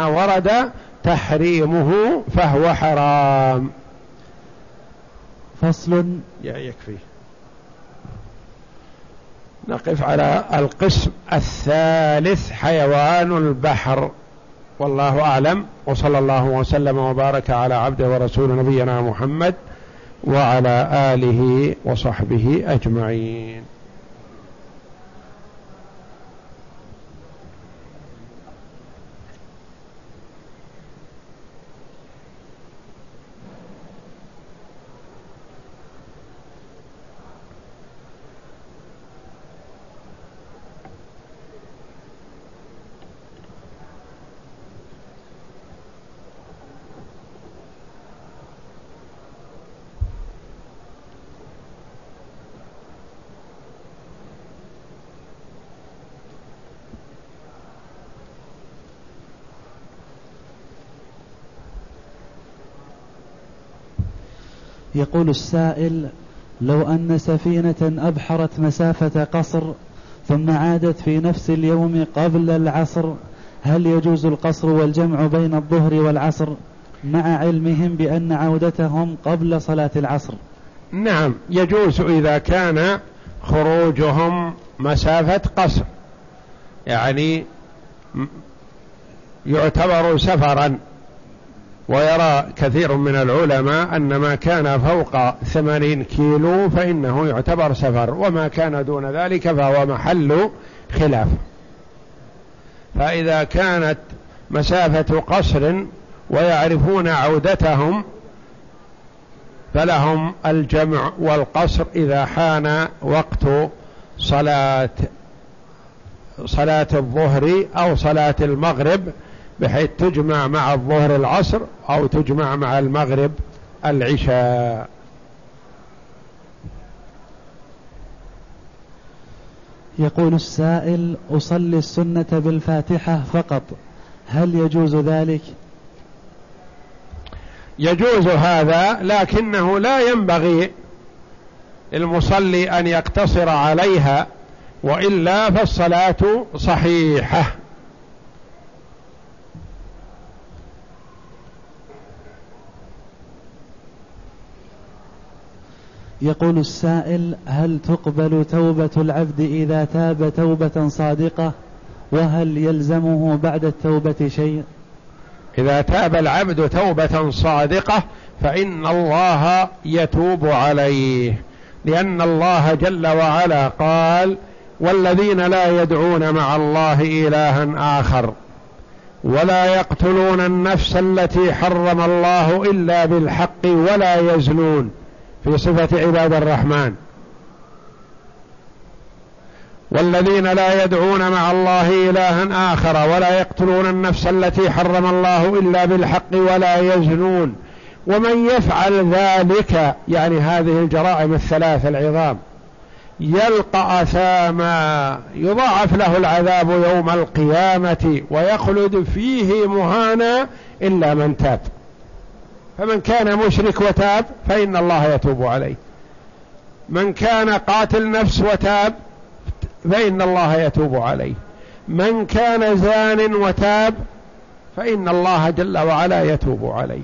ما ورد تحريمه فهو حرام. فصل. يكفي. نقف على القسم الثالث حيوان البحر. والله أعلم. وصلى الله وسلم وبارك على عبده ورسول نبينا محمد وعلى آله وصحبه أجمعين. يقول السائل لو أن سفينة أبحرت مسافة قصر ثم عادت في نفس اليوم قبل العصر هل يجوز القصر والجمع بين الظهر والعصر مع علمهم بأن عودتهم قبل صلاة العصر؟ نعم يجوز إذا كان خروجهم مسافة قصر يعني يعتبر سفرا. ويرى كثير من العلماء أن ما كان فوق ثمانين كيلو فإنه يعتبر سفر وما كان دون ذلك فهو محل خلاف. فإذا كانت مسافة قصر ويعرفون عودتهم فلهم الجمع والقصر إذا حان وقت صلاة صلاة الظهر أو صلاة المغرب بحيث تجمع مع الظهر العصر أو تجمع مع المغرب العشاء. يقول السائل أصلي السنة بالفاتحة فقط هل يجوز ذلك؟ يجوز هذا لكنه لا ينبغي المصلي أن يقتصر عليها وإلا فالصلاة صحيحة. يقول السائل هل تقبل توبة العبد إذا تاب توبة صادقة؟ وهل يلزمه بعد التوبة شيء؟ إذا تاب العبد توبة صادقة فإن الله يتوب عليه لأن الله جل وعلا قال والذين لا يدعون مع الله إلها آخر ولا يقتلون النفس التي حرم الله إلا بالحق ولا يزنون. في صفة عباد الرحمن. والذين لا يدعون مع الله إلها آخر ولا يقتلون النفس التي حرم الله إلا بالحق ولا يزنون. ومن يفعل ذلك يعني هذه الجرائم الثلاث العظام يلقى أثاما يضاعف له العذاب يوم القيامة ويخلد فيه مهانا إلا من تاب. فمن كان مشرك وتاب فإن الله يتوب عليه. من كان قاتل نفس وتاب فإن الله يتوب عليه. من كان زان وتاب فإن الله جل وعلا يتوب عليه.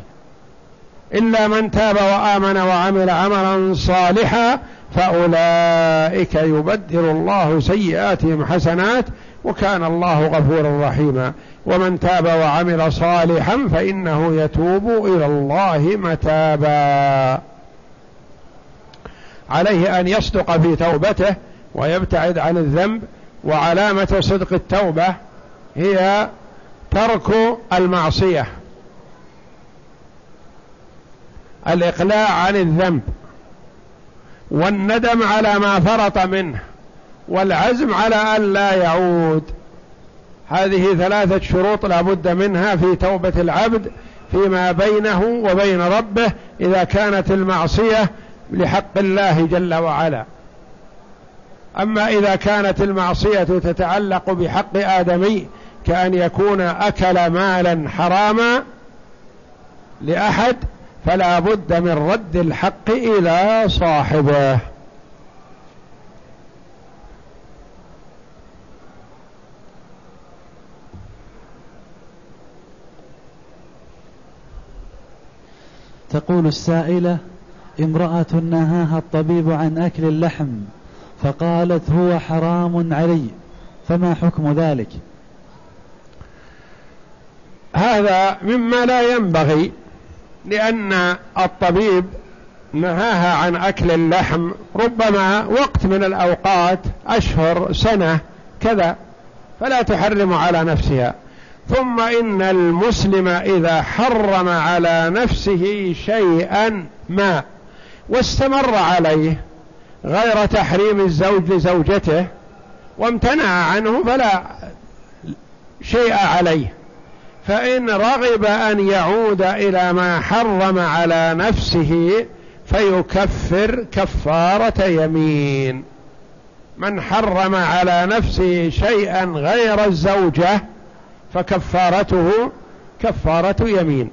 إلا من تاب وآمن وعمل عملا صالحا فأولئك يبدل الله سيئاتهم حسنات وكان الله غفورا رحيما. ومن تاب وعمل صالحا فإنه يتوب إلى الله متابا. عليه أن يصدق في توبته ويبتعد عن الذنب وعلامة صدق التوبة هي ترك المعصية. الإقلاع عن الذنب والندم على ما فرط منه. والعزم على أن لا يعود. هذه ثلاثة شروط لا بد منها في توبة العبد فيما بينه وبين ربه إذا كانت المعصية لحق الله جل وعلا. أما إذا كانت المعصية تتعلق بحق آدمي كأن يكون أكل مالا حراما لأحد فلا بد من رد الحق إلى صاحبه. تقول السائلة امرأة نهاها الطبيب عن أكل اللحم فقالت هو حرام علي فما حكم ذلك؟ هذا مما لا ينبغي لأن الطبيب نهاها عن أكل اللحم ربما وقت من الأوقات أشهر سنة كذا فلا تحرم على نفسها. ثم إن المسلم إذا حرم على نفسه شيئا ما واستمر عليه غير تحريم الزوج لزوجته وامتنع عنه فلا شيء عليه. فإن رغب أن يعود إلى ما حرم على نفسه فيكفر كفارة يمين. من حرم على نفسه شيئا غير الزوجة فكفارته كفارة يمين.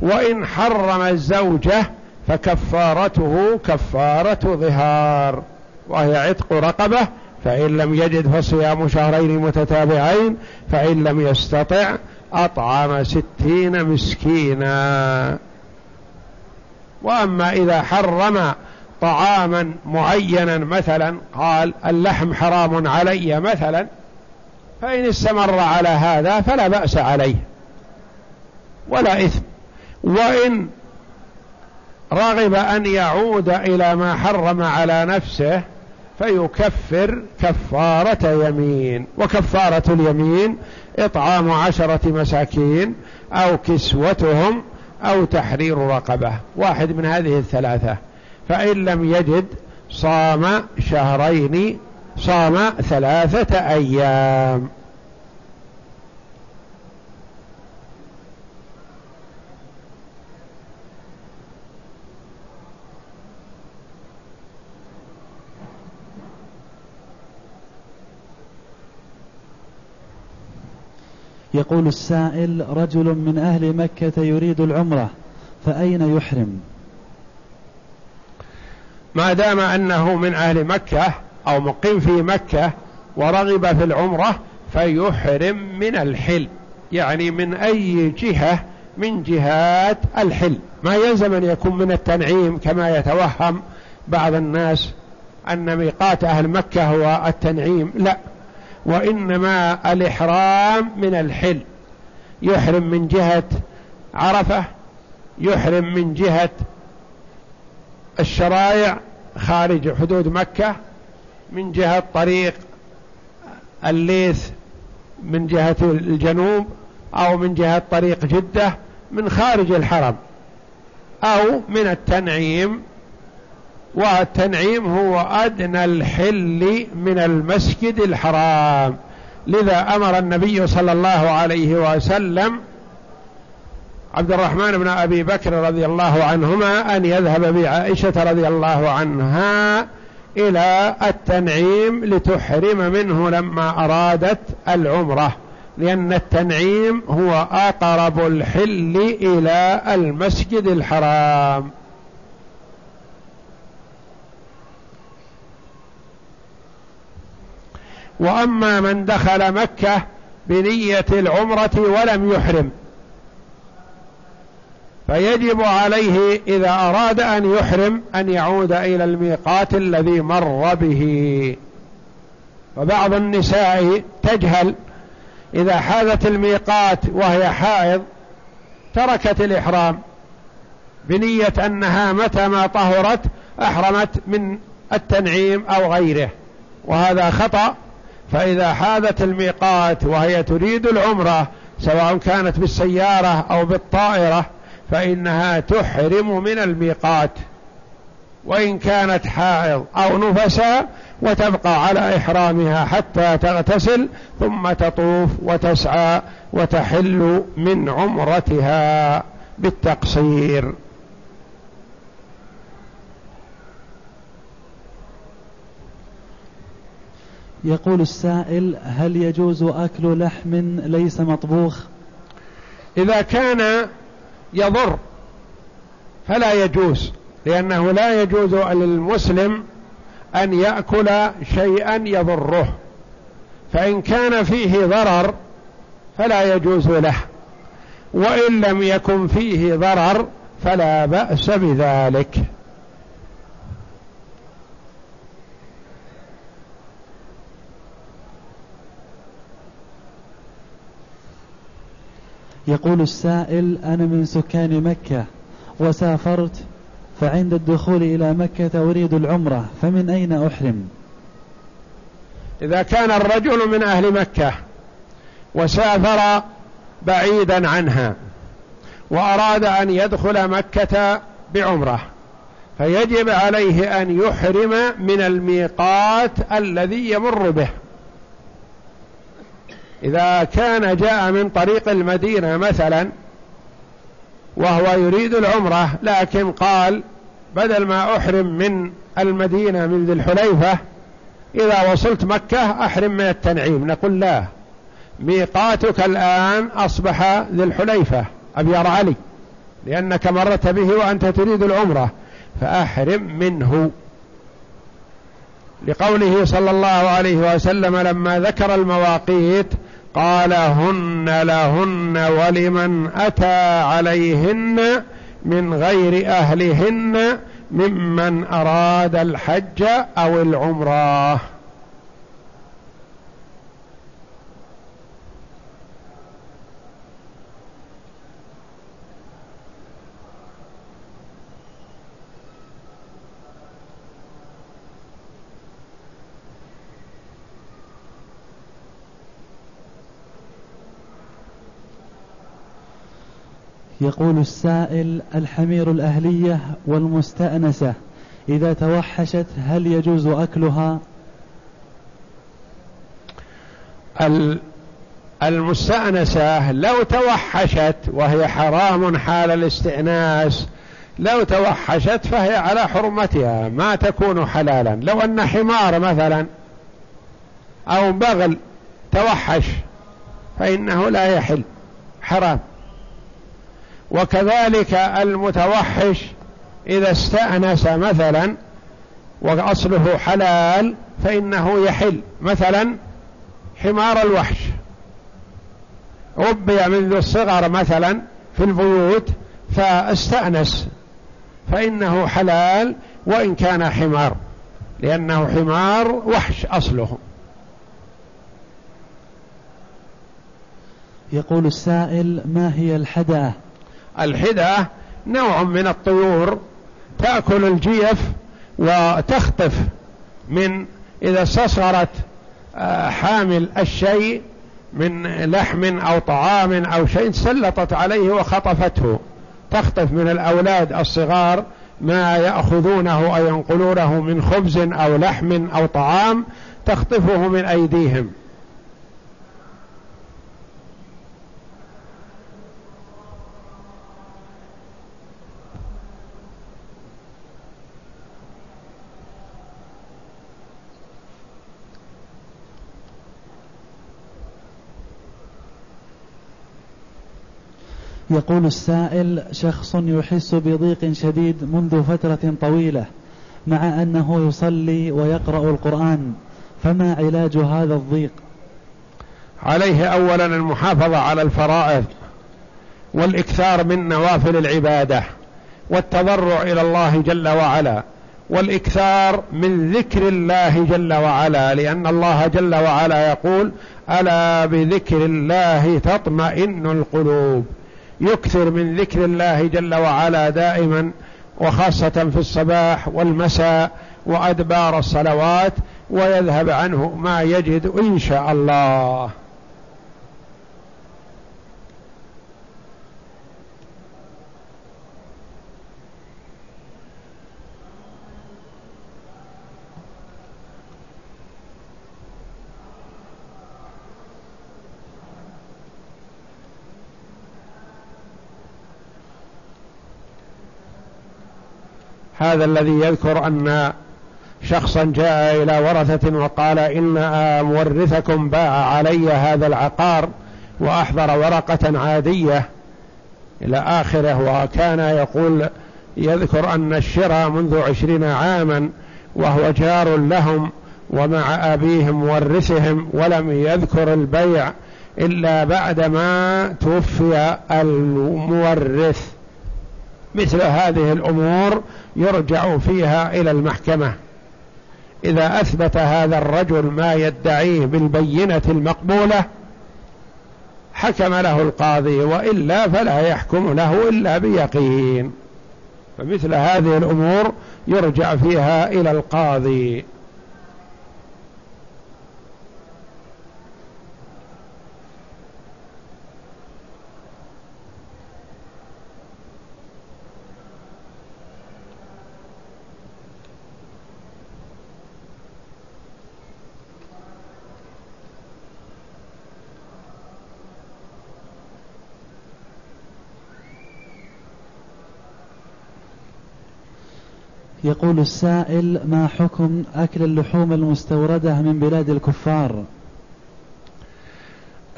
وإن حرم الزوجة فكفارته كفارة ظهار. وهي عتق رقبة فإن لم يجد فصيام شهرين متتابعين فإن لم يستطع أطعم ستين مسكينا. وأما إذا حرم طعاما معينا مثلا قال اللحم حرام علي مثلا فإن استمر على هذا فلا بأس عليه. ولا إثم. وإن رغب أن يعود إلى ما حرم على نفسه فيكفر كفارة يمين. وكفارة اليمين إطعام عشرة مساكين أو كسوتهم أو تحرير رقبة. واحد من هذه الثلاثة. فإن لم يجد صام شهرين صام ثلاثة أيام. يقول السائل رجل من أهل مكة يريد العمرة فأين يحرم؟ ما دام أنه من أهل مكة أو مقيم في مكة ورغب في العمرة فيحرم من الحل. يعني من أي جهة؟ من جهات الحل. ما يلزم أن يكون من التنعيم كما يتوهم بعض الناس أن ميقات أهل مكة هو التنعيم. لا. وإنما الإحرام من الحل. يحرم من جهة عرفة يحرم من جهة الشرائع خارج حدود مكة من جهة طريق الليث من جهة الجنوب أو من جهة طريق جدة من خارج الحرم أو من التنعيم. والتنعيم هو أدنى الحل من المسجد الحرام. لذا أمر النبي صلى الله عليه وسلم عبد الرحمن بن أبي بكر رضي الله عنهما أن يذهب بعائشة رضي الله عنها إلى التنعيم لتحرم منه لما أرادت العمرة لأن التنعيم هو أقرب الحل إلى المسجد الحرام. وأما من دخل مكة بنية العمرة ولم يحرم فيجب عليه إذا أراد أن يحرم أن يعود إلى الميقات الذي مر به. وبعض النساء تجهل إذا حاذت الميقات وهي حائض تركت الإحرام بنية أنها متى ما طهرت أحرمت من التنعيم أو غيره. وهذا خطأ فإذا حاذت الميقات وهي تريد العمرة سواء كانت بالسيارة أو بالطائرة فإنها تحرم من الميقات وإن كانت حائض أو نفسا وتبقى على إحرامها حتى تغتسل ثم تطوف وتسعى وتحل من عمرتها بالتقصير. يقول السائل هل يجوز أكل لحم ليس مطبوخ؟ إذا كان يضر. فلا يجوز لأنه لا يجوز للمسلم أن يأكل شيئا يضره. فإن كان فيه ضرر فلا يجوز له وإن لم يكن فيه ضرر فلا بأس بذلك. يقول السائل أنا من سكان مكة وسافرت فعند الدخول إلى مكة أريد العمرة فمن أين أحرم؟ إذا كان الرجل من أهل مكة وسافر بعيدا عنها وأراد أن يدخل مكة بعمرة فيجب عليه أن يحرم من الميقات الذي يمر به. إذا كان جاء من طريق المدينة مثلا وهو يريد العمرة لكن قال بدل ما أحرم من المدينة من ذي الحليفة إذا وصلت مكة أحرم من التنعيم. نقول لا. ميقاتك الآن أصبح ذي الحليفة أبيار علي لأنك مرت به وأنت تريد العمرة فأحرم منه. لقوله صلى الله عليه وسلم لما ذكر المواقيت قال هن لهن ولمن أتى عليهن من غير أهلهن ممن أراد الحج أو العمرة. يقول السائل الحمير الأهلية والمستأنسة إذا توحشت هل يجوز أكلها؟ المستأنسة لو توحشت وهي حرام حال الاستئناس لو توحشت فهي على حرمتها ما تكون حلالا. لو أن حمار مثلا أو بغل توحش فإنه لا يحل حرام. وكذلك المتوحش إذا استأنس مثلا وأصله حلال فإنه يحل. مثلا حمار الوحش. ربي منذ الصغر مثلا في البيوت فاستأنس. فإنه حلال وإن كان حمار لأنه حمار وحش أصله. يقول السائل ما هي الحدأة؟ الحدة نوع من الطيور تأكل الجيف وتخطف من إذا استصغرت آه، حامل الشيء من لحم أو طعام أو شيء سلطت عليه وخطفته. تخطف من الأولاد الصغار ما يأخذونه أو ينقلونه من خبز أو لحم أو طعام تخطفه من أيديهم. يقول السائل شخص يحس بضيق شديد منذ فترة طويلة مع أنه يصلي ويقرأ القرآن فما علاج هذا الضيق؟ عليه أولا المحافظة على الفرائض والإكثار من نوافل العبادة والتضرع إلى الله جل وعلا والإكثار من ذكر الله جل وعلا لأن الله جل وعلا يقول ألا بذكر الله تطمئن القلوب يكثر من ذكر الله جل وعلا دائما وخاصة في الصباح والمساء وأدبار الصلوات ويذهب عنه ما يجد إن شاء الله. هذا الذي يذكر أن شخصا جاء إلى ورثة وقال إن مورثكم باع علي هذا العقار وأحضر ورقة عادية إلى آخره وكان يقول يذكر أن الشراء منذ عشرين عاما وهو جار لهم ومع أبيهم مورثهم ولم يذكر البيع إلا بعدما توفي المورث. مثل هذه الأمور يرجع فيها إلى المحكمة. إذا أثبت هذا الرجل ما يدعيه بالبينة المقبولة حكم له القاضي وإلا فلا يحكم له إلا بيقين. فمثل هذه الأمور يرجع فيها إلى القاضي. يقول السائل ما حكم أكل اللحوم المستوردة من بلاد الكفار؟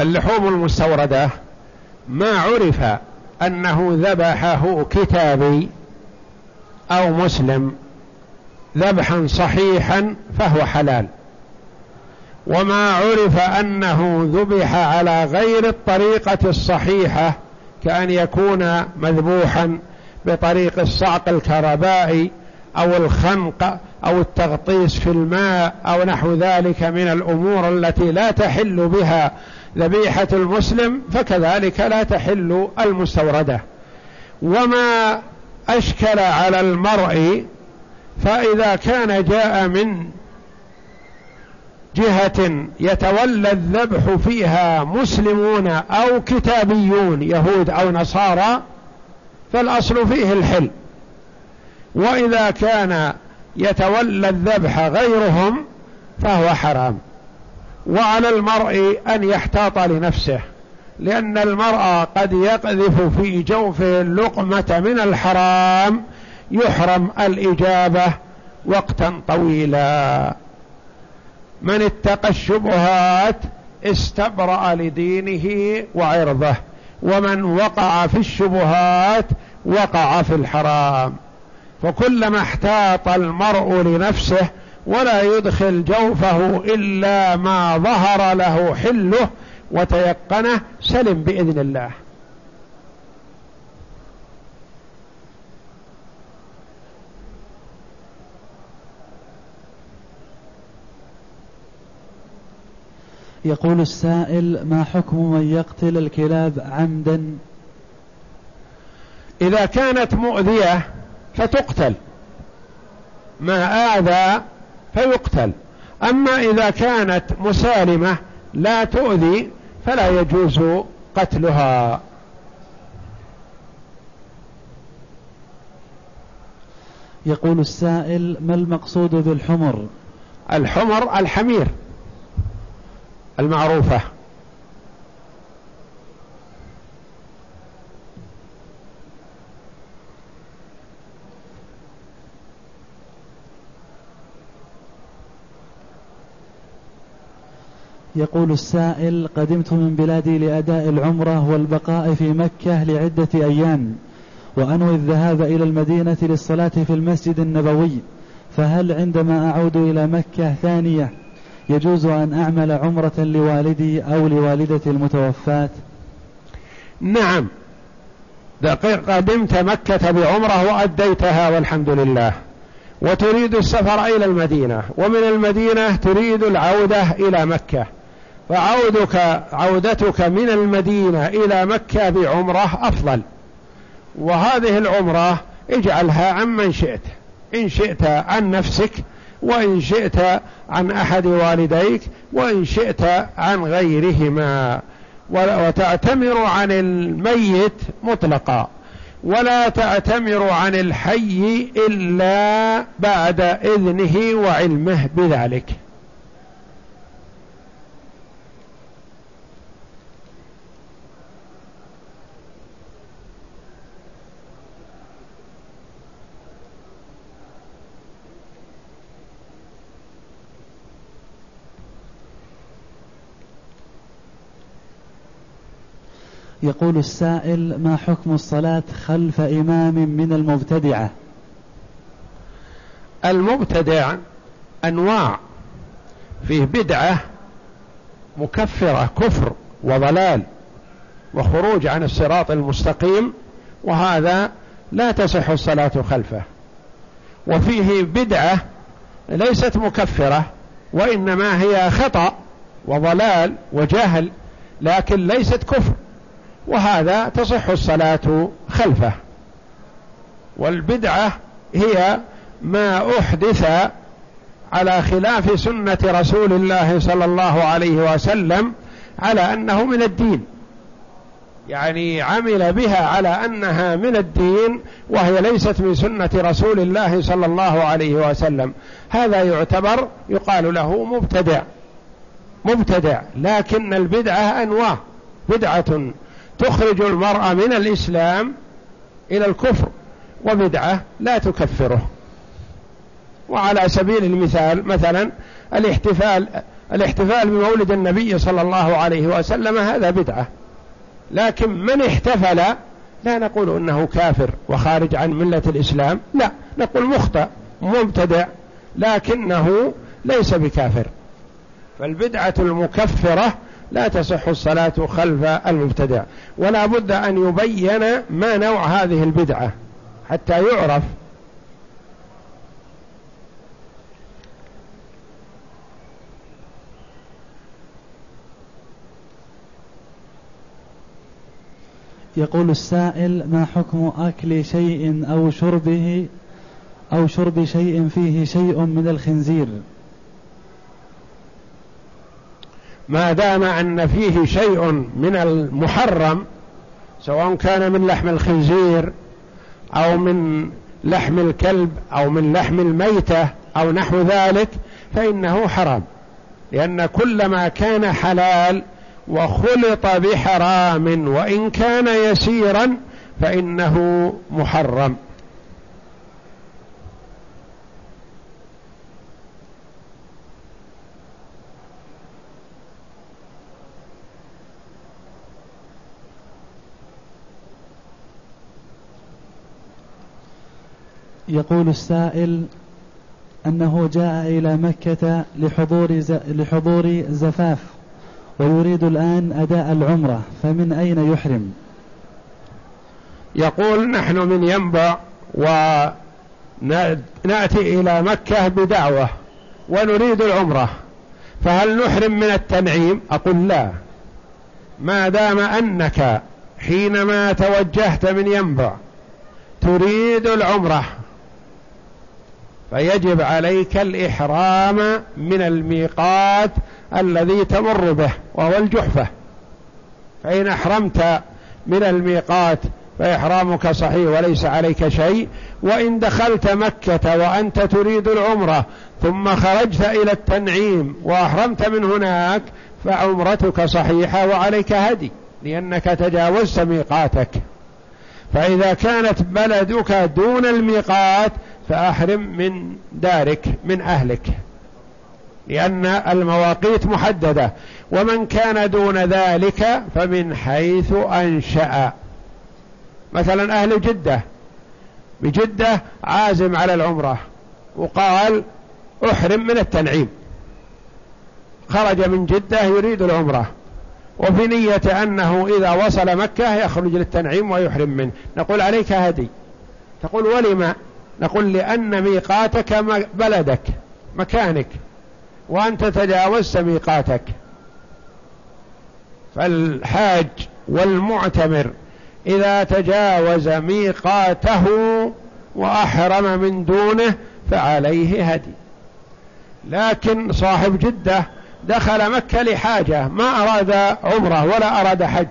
اللحوم المستوردة ما عرف أنه ذبحه كتابي أو مسلم ذبحا صحيحا فهو حلال. وما عرف أنه ذبح على غير الطريقة الصحيحة كأن يكون مذبوحا بطريق الصعق الكهربائي أو الخنق أو التغطيس في الماء أو نحو ذلك من الأمور التي لا تحل بها ذبيحة المسلم فكذلك لا تحل المستوردة. وما أشكل على المرء فإذا كان جاء من جهة يتولى الذبح فيها مسلمون أو كتابيون يهود أو نصارى فالأصل فيه الحل. وإذا كان يتولى الذبح غيرهم فهو حرام. وعلى المرء أن يحتاط لنفسه لأن المرأة قد يقذف في جوفه اللقمة من الحرام يحرم الإجابة وقتا طويلا. من اتقى الشبهات استبرأ لدينه وعرضه ومن وقع في الشبهات وقع في الحرام. فكلما احتاط المرء لنفسه ولا يدخل جوفه إلا ما ظهر له حله وتيقنه سلم بإذن الله. يقول السائل ما حكم من يقتل الكلاب عمدا؟ إذا كانت مؤذية فتقتل. ما آذى فيقتل. أما إذا كانت مسالمة لا تؤذي فلا يجوز قتلها. يقول السائل ما المقصود بالحمر؟ الحمر الحمير. المعروفة. يقول السائل قدمت من بلادي لأداء العمرة والبقاء في مكة لعدة أيام وأنوي الذهاب إلى المدينة للصلاة في المسجد النبوي فهل عندما أعود إلى مكة ثانية يجوز أن أعمل عمرة لوالدي أو لوالدتي المتوفاة؟ نعم. قدمت مكة بعمرة وأديتها والحمد لله. وتريد السفر إلى المدينة ومن المدينة تريد العودة إلى مكة. فعودك عودتك من المدينة إلى مكة بعمرة أفضل. وهذه العمرة اجعلها عمن شئت. إن شئت عن نفسك وإن شئت عن أحد والديك وإن شئت عن غيرهما. وتعتمر عن الميت مطلقا. ولا تعتمر عن الحي إلا بعد إذنه وعلمه بذلك. يقول السائل ما حكم الصلاة خلف إمام من المبتدعة؟ المبتدع أنواع فيه بدعة مكفرة كفر وضلال وخروج عن الصراط المستقيم وهذا لا تصح الصلاة خلفه. وفيه بدعة ليست مكفرة وإنما هي خطأ وضلال وجهل لكن ليست كفر. وهذا تصح الصلاة خلفه. والبدعة هي ما أحدث على خلاف سنة رسول الله صلى الله عليه وسلم على أنه من الدين. يعني عمل بها على أنها من الدين وهي ليست من سنة رسول الله صلى الله عليه وسلم. هذا يعتبر يقال له مبتدع. مبتدع لكن البدعة أنواع. بدعة تخرج المرأة من الإسلام إلى الكفر وبدعة لا تكفره. وعلى سبيل المثال مثلا الاحتفال الاحتفال بمولد النبي صلى الله عليه وسلم هذا بدعة. لكن من احتفل لا نقول إنه كافر وخارج عن ملة الإسلام لا نقول مخطئ مبتدع لكنه ليس بكافر. فالبدعة المكفرة لا تصح الصلاة خلف المبتدع ولا بد أن يبين ما نوع هذه البدعة حتى يعرف. يقول السائل ما حكم أكل شيء أو شربه أو شرب شيء فيه شيء من الخنزير؟ ما دام أن فيه شيء من المحرم سواء كان من لحم الخنزير أو من لحم الكلب أو من لحم الميتة أو نحو ذلك فإنه حرام. لأن كل ما كان حلال وخلط بحرام وإن كان يسيرا فإنه محرم. يقول السائل أنه جاء إلى مكة لحضور لحضور زفاف ويريد الآن أداء العمرة فمن أين يحرم؟ يقول نحن من ينبع ونأتي إلى مكة بدعوة ونريد العمرة فهل نحرم من التنعيم؟ أقول لا. ما دام أنك حينما توجهت من ينبع تريد العمرة فيجب عليك الإحرام من الميقات الذي تمر به وهو الجحفة. فإن أحرمت من الميقات فإحرامك صحيح وليس عليك شيء. وإن دخلت مكة وأنت تريد العمرة ثم خرجت إلى التنعيم وأحرمت من هناك فعمرتك صحيحة وعليك هدي لأنك تجاوزت ميقاتك. فإذا كانت بلدك دون الميقات فأحرم من دارك من أهلك. لأن المواقيت محددة. ومن كان دون ذلك فمن حيث أنشأ. مثلا أهل جدة. بجدة عازم على العمرة. وقال أحرم من التنعيم. خرج من جدة يريد العمرة. وفي نية أنه إذا وصل مكة يخرج للتنعيم ويحرم منه. نقول عليك هدي. تقول ولما نقول لأن ميقاتك بلدك مكانك وأنت تجاوزت ميقاتك. فالحاج والمعتمر إذا تجاوز ميقاته وأحرم من دونه فعليه هدي. لكن صاحب جدة دخل مكة لحاجة ما أراد عمرة ولا أراد حج.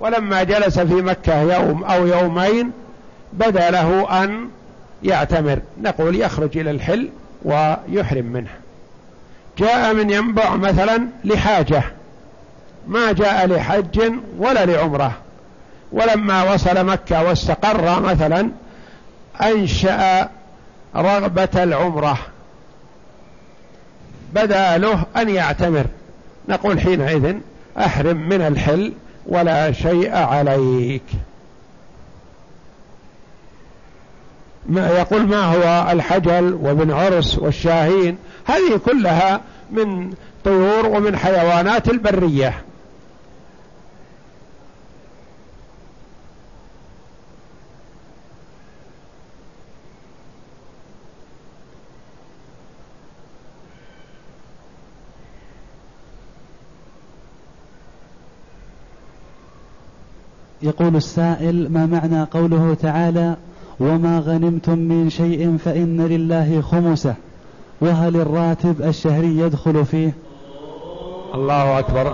ولما جلس في مكة يوم أو يومين بدا له أن يعتمر. نقول يخرج إلى الحل ويحرم منه. جاء من ينبع مثلا لحاجة. ما جاء لحج ولا لعمرة. ولما وصل مكة واستقر مثلا أنشأ رغبة العمرة. بدأ له أن يعتمر. نقول حينئذ أحرم من الحل ولا شيء عليك. ما يقول ما هو الحجل وابن عرس والشاهين. هذه كلها من طيور ومن حيوانات البرية. يقول السائل ما معنى قوله تعالى وما غنمتم من شيء فإن لله خمسه وهل الراتب الشهري يدخل فيه الله أكبر.